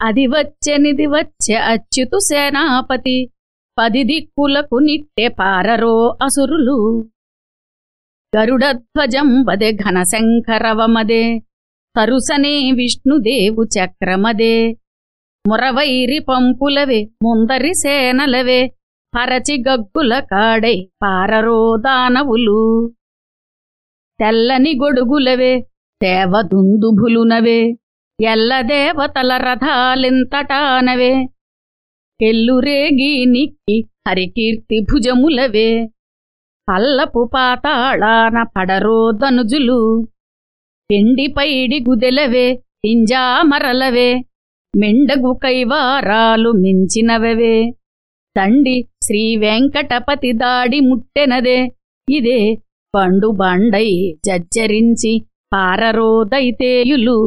అది వచ్చెనిది వచ్చె అచ్యుతు సేనాపతి. పది దిక్కులకు నిట్టె పారరో అసురులు. గరుడధ్వజం వదే ఘనశంకరవమదే తరుసనే విష్ణుదేవు చక్రమదే. మురవైరి పంపులవే ముందరి సేనలవే. పరచి గగ్గుల కాడై పారరో దానవులు. తెల్లని గొడుగులవే దేవదుందుభులునవే ఎల్లదేవతల రథాలింతటానవే? కెల్లురేగి నిక్కి హరికీర్తి భుజములవే? పల్లపు పాతాళాన పడరో దనుజులు పెండిపైడి గుదెలవే? పింజామరలవే మెండగు కైవారాలు మించినవవే? తండి శ్రీ వెంకటపతి దాడి ముట్టెనదే? ఇదే పండు బండై జజ్జరించి పారరోదైతేయులు